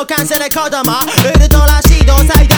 を感じる子供ウルトラシードを最大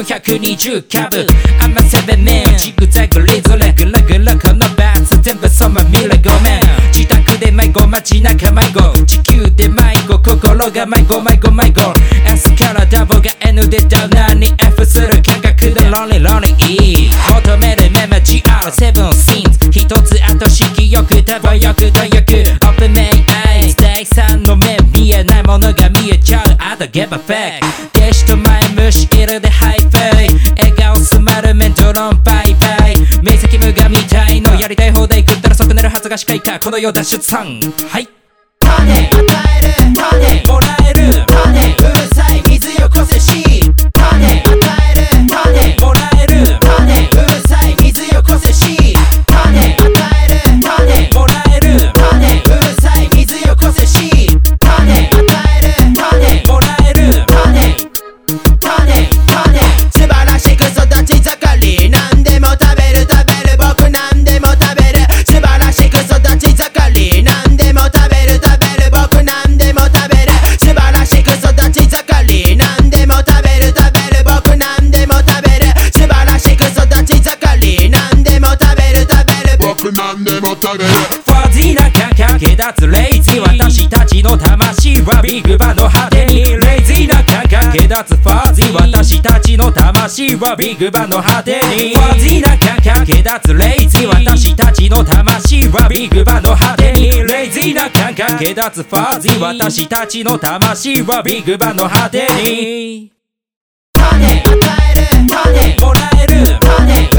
と120キャブ。甘さでね。ジグザグリズレグラグラこのバーツ全部そま見れごめん。自宅で迷子街中迷子。地球で迷子心が迷子迷子迷子。S からダボが N でダウナーに F する感覚でロリロリ E 求める目待 GR7 s c e n e s 一つ後色欲多分欲と欲オープンメイアイステーキさんの目見えないものが見えちゃう。I don't give a fuck がしかいたこの世脱出さん。はい。種与えつレイジー私たちの魂はビッグバンの果てにレイジーな感覚立つファージー私たちの魂はビッグバンの果てにファージーな感覚立つレイジー私たちの魂はビッグバンの果てにレイジーな感覚立つファージー私たちの魂はビッグバンの果てに種与える種もらえる種